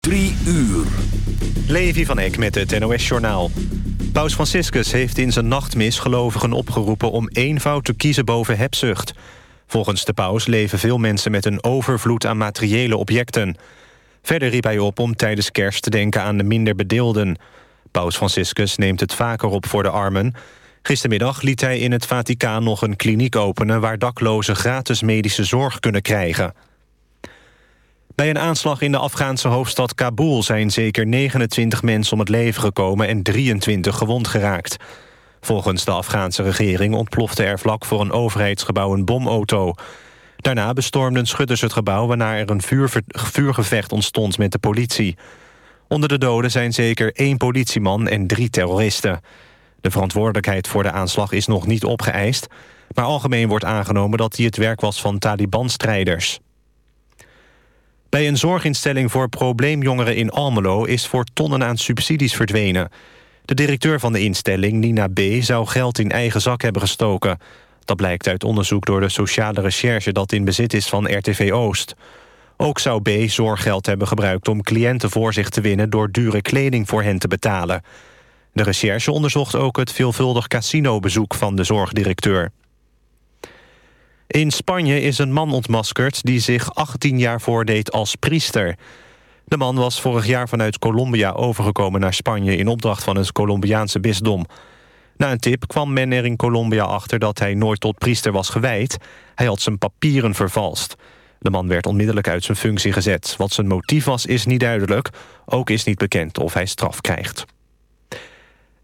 Drie uur. Levi van Eck met het NOS-journaal. Paus Franciscus heeft in zijn nachtmis gelovigen opgeroepen... om eenvoud te kiezen boven hebzucht. Volgens de paus leven veel mensen met een overvloed aan materiële objecten. Verder riep hij op om tijdens kerst te denken aan de minder bedeelden. Paus Franciscus neemt het vaker op voor de armen. Gistermiddag liet hij in het Vaticaan nog een kliniek openen... waar daklozen gratis medische zorg kunnen krijgen... Bij een aanslag in de Afghaanse hoofdstad Kabul zijn zeker 29 mensen om het leven gekomen en 23 gewond geraakt. Volgens de Afghaanse regering ontplofte er vlak voor een overheidsgebouw een bomauto. Daarna bestormden schutters het gebouw waarna er een vuurgevecht ontstond met de politie. Onder de doden zijn zeker één politieman en drie terroristen. De verantwoordelijkheid voor de aanslag is nog niet opgeëist... maar algemeen wordt aangenomen dat hij het werk was van Taliban-strijders. Bij een zorginstelling voor probleemjongeren in Almelo... is voor tonnen aan subsidies verdwenen. De directeur van de instelling, Nina B., zou geld in eigen zak hebben gestoken. Dat blijkt uit onderzoek door de sociale recherche... dat in bezit is van RTV Oost. Ook zou B. zorggeld hebben gebruikt om cliënten voor zich te winnen... door dure kleding voor hen te betalen. De recherche onderzocht ook het veelvuldig casinobezoek van de zorgdirecteur. In Spanje is een man ontmaskerd die zich 18 jaar voordeed als priester. De man was vorig jaar vanuit Colombia overgekomen naar Spanje... in opdracht van het Colombiaanse bisdom. Na een tip kwam men er in Colombia achter dat hij nooit tot priester was gewijd. Hij had zijn papieren vervalst. De man werd onmiddellijk uit zijn functie gezet. Wat zijn motief was, is niet duidelijk. Ook is niet bekend of hij straf krijgt.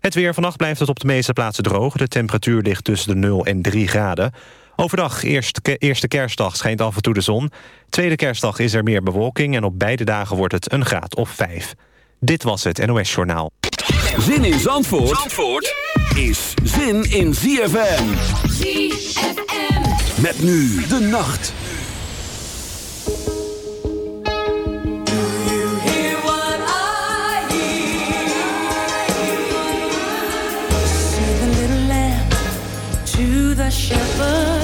Het weer vannacht blijft het op de meeste plaatsen droog. De temperatuur ligt tussen de 0 en 3 graden. Overdag, eerst, eerste kerstdag, schijnt af en toe de zon. Tweede kerstdag is er meer bewolking... en op beide dagen wordt het een graad of vijf. Dit was het NOS Journaal. Zin in Zandvoort, Zandvoort is zin in ZFM. ZFM. Met nu de nacht. shepherd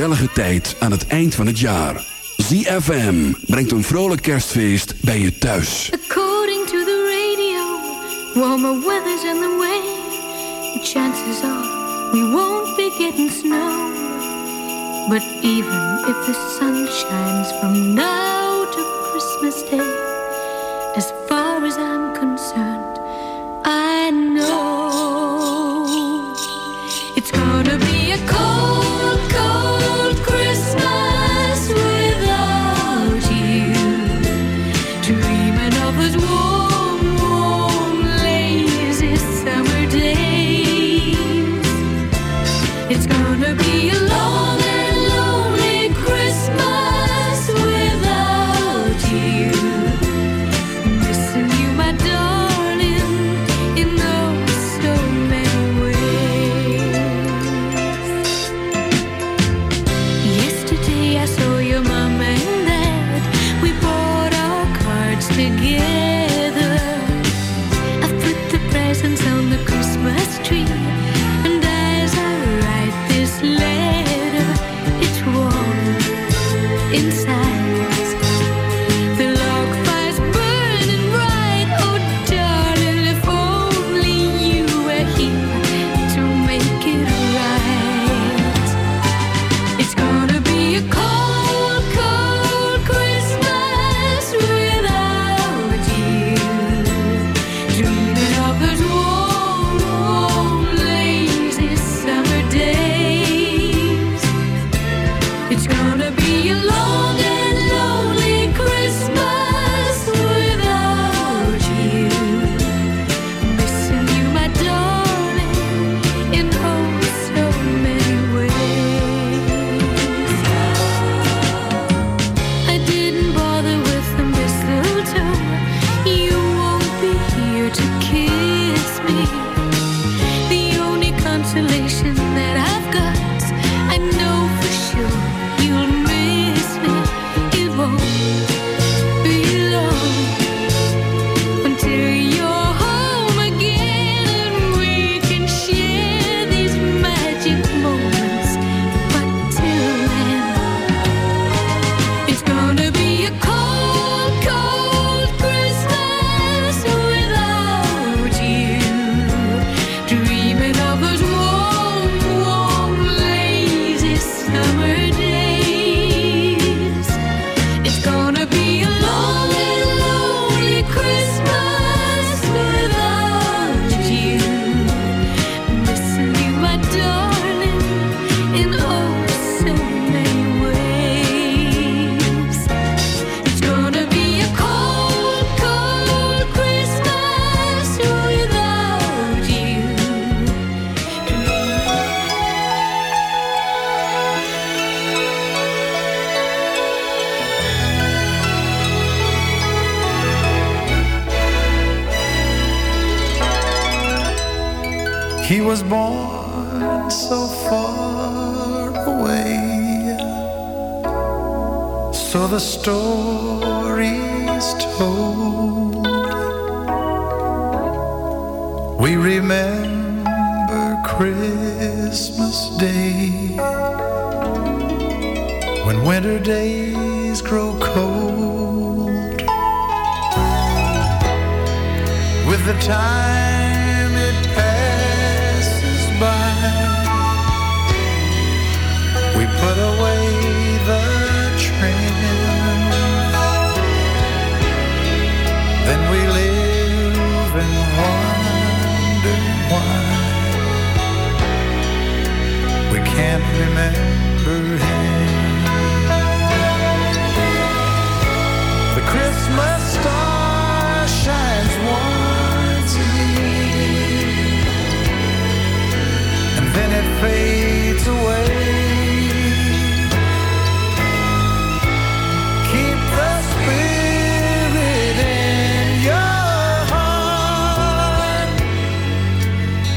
gezellige tijd aan het eind van het jaar. ZFM brengt een vrolijk kerstfeest bij je thuis. According to the radio, warmer weather's on the way. The chances are we won't be getting snow. But even if the sun shines from now to Christmas Day.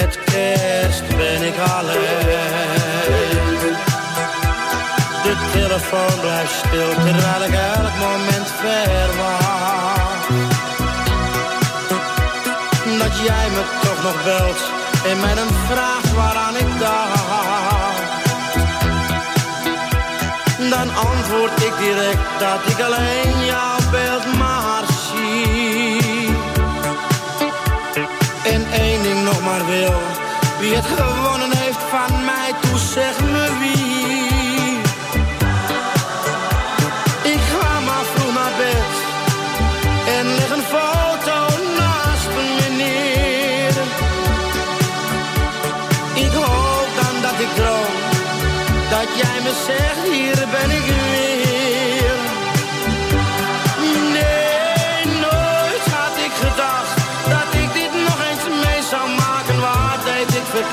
Met kerst ben ik alleen. De telefoon blijft stil terwijl ik elk moment verwacht. Dat jij me toch nog belt en mij dan vraagt waaraan ik dacht dan antwoord ik direct dat ik alleen jouw beeld wil, wie het gewonnen heeft van mij, toe zeg me wie. Ik ga maar vroeg naar bed en leg een foto naast me neer. Ik hoop dan dat ik droom dat jij me zegt, hier ben ik weer.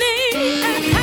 beginning and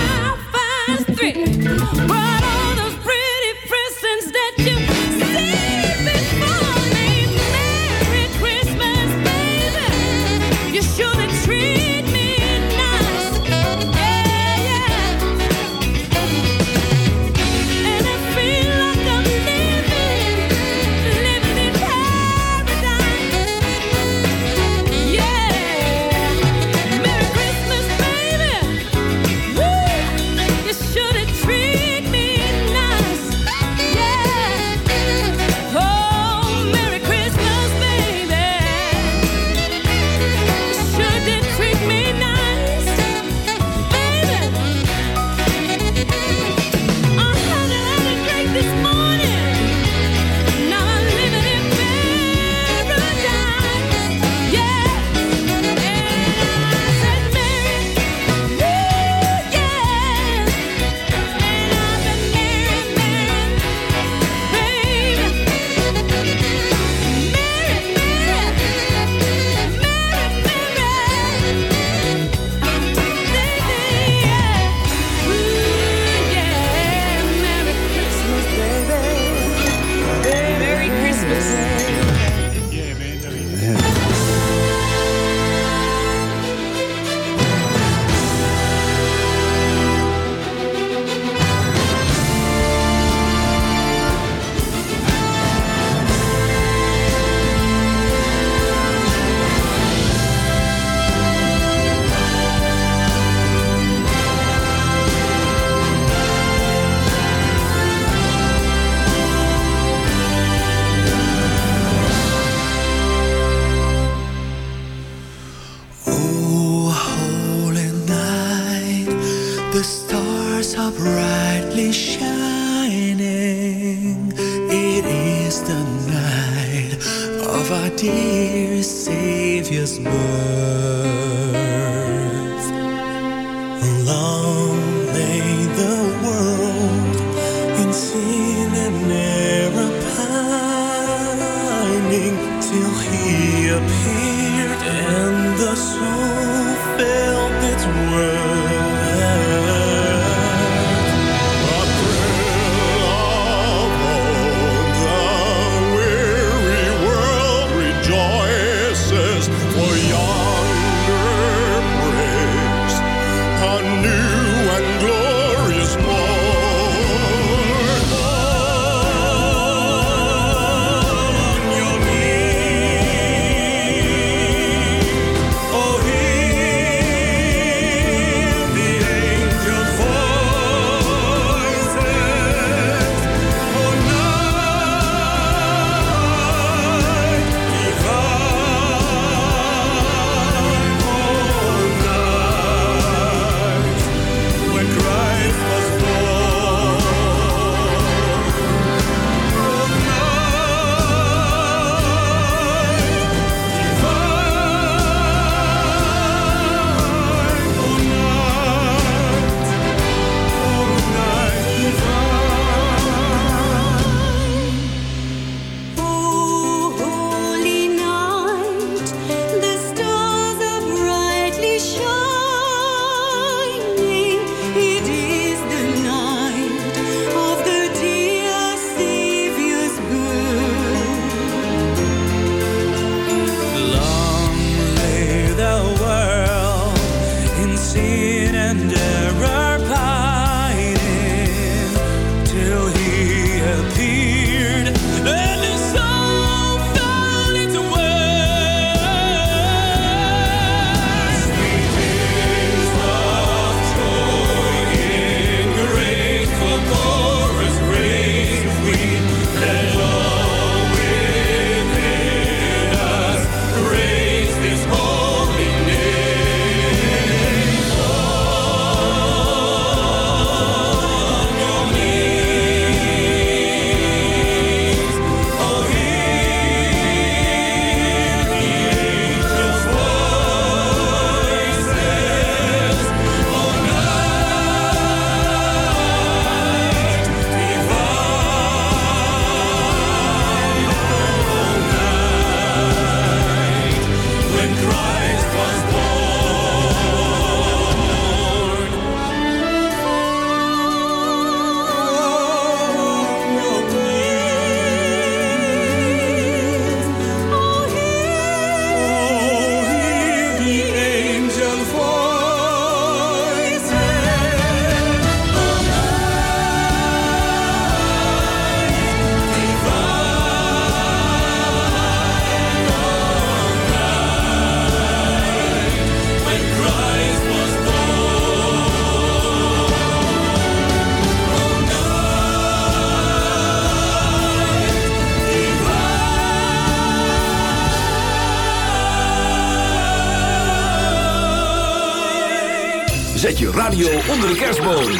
Zet je radio onder de kerstboom.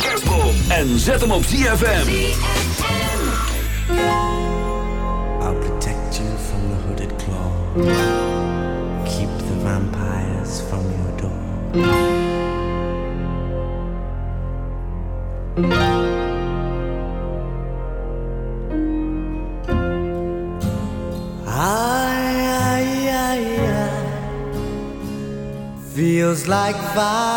En zet hem op ZFM. I'll protect you from the hooded claw. Keep the vampires from your door. I, I, I feels like fire.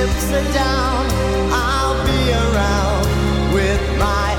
chips are down, I'll be around with my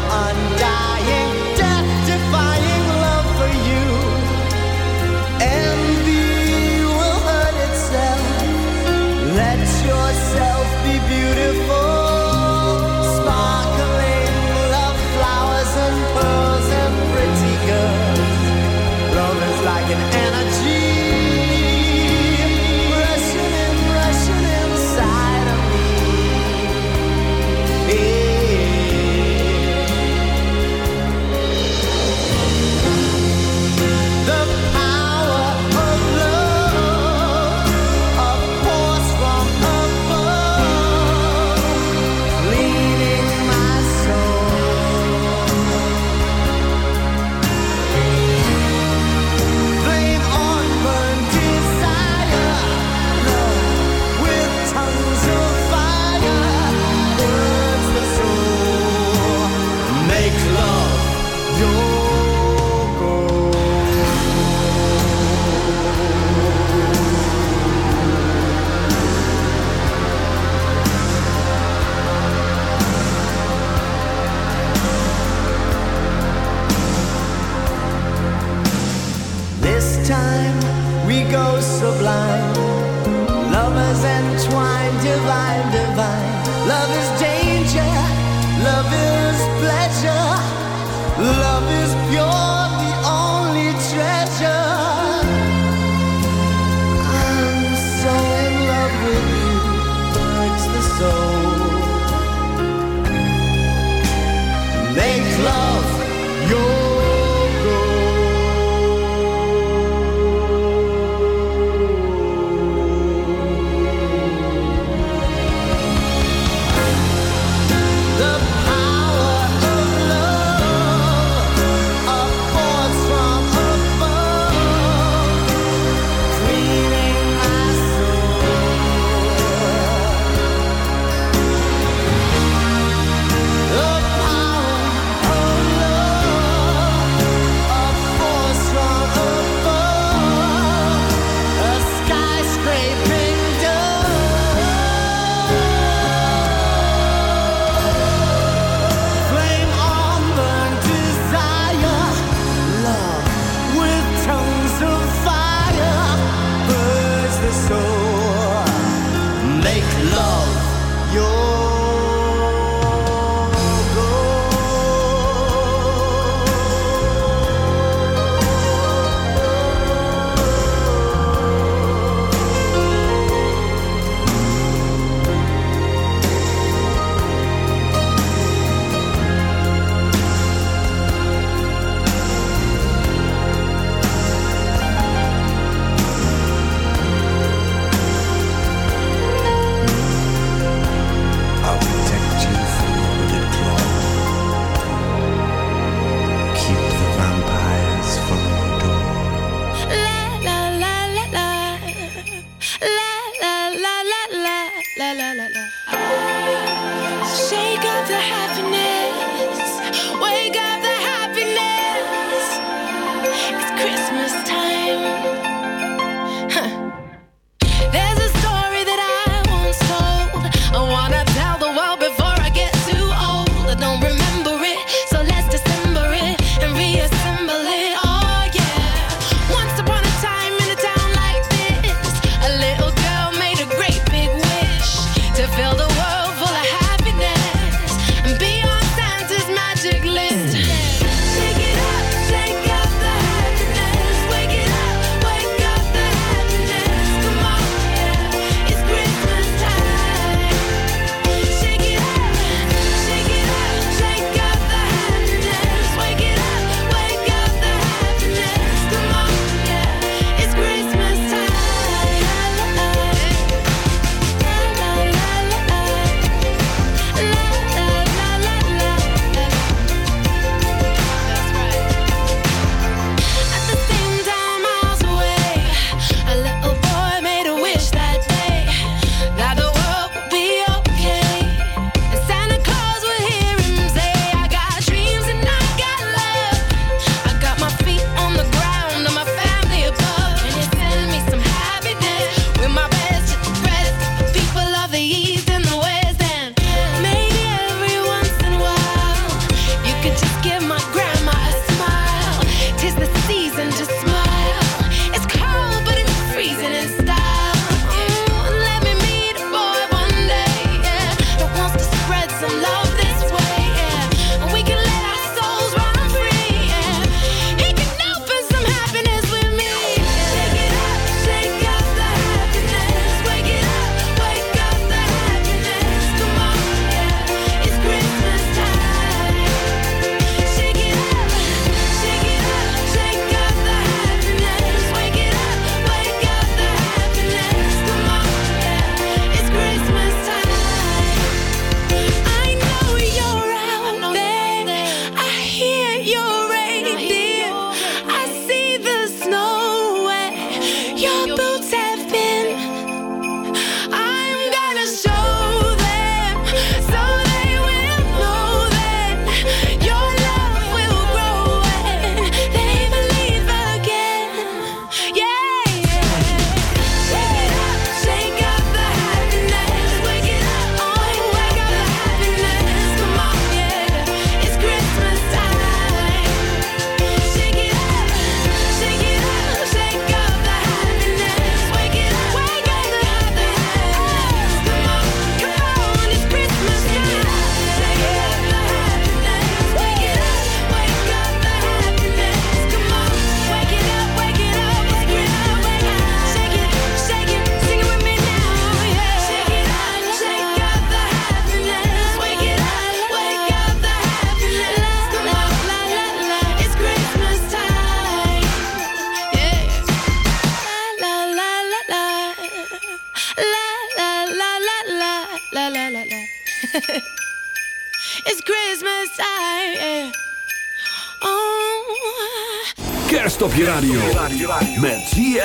Love is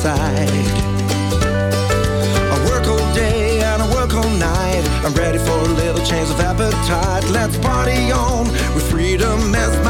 side. I work all day and I work all night. I'm ready for a little change of appetite. Let's party on with freedom as my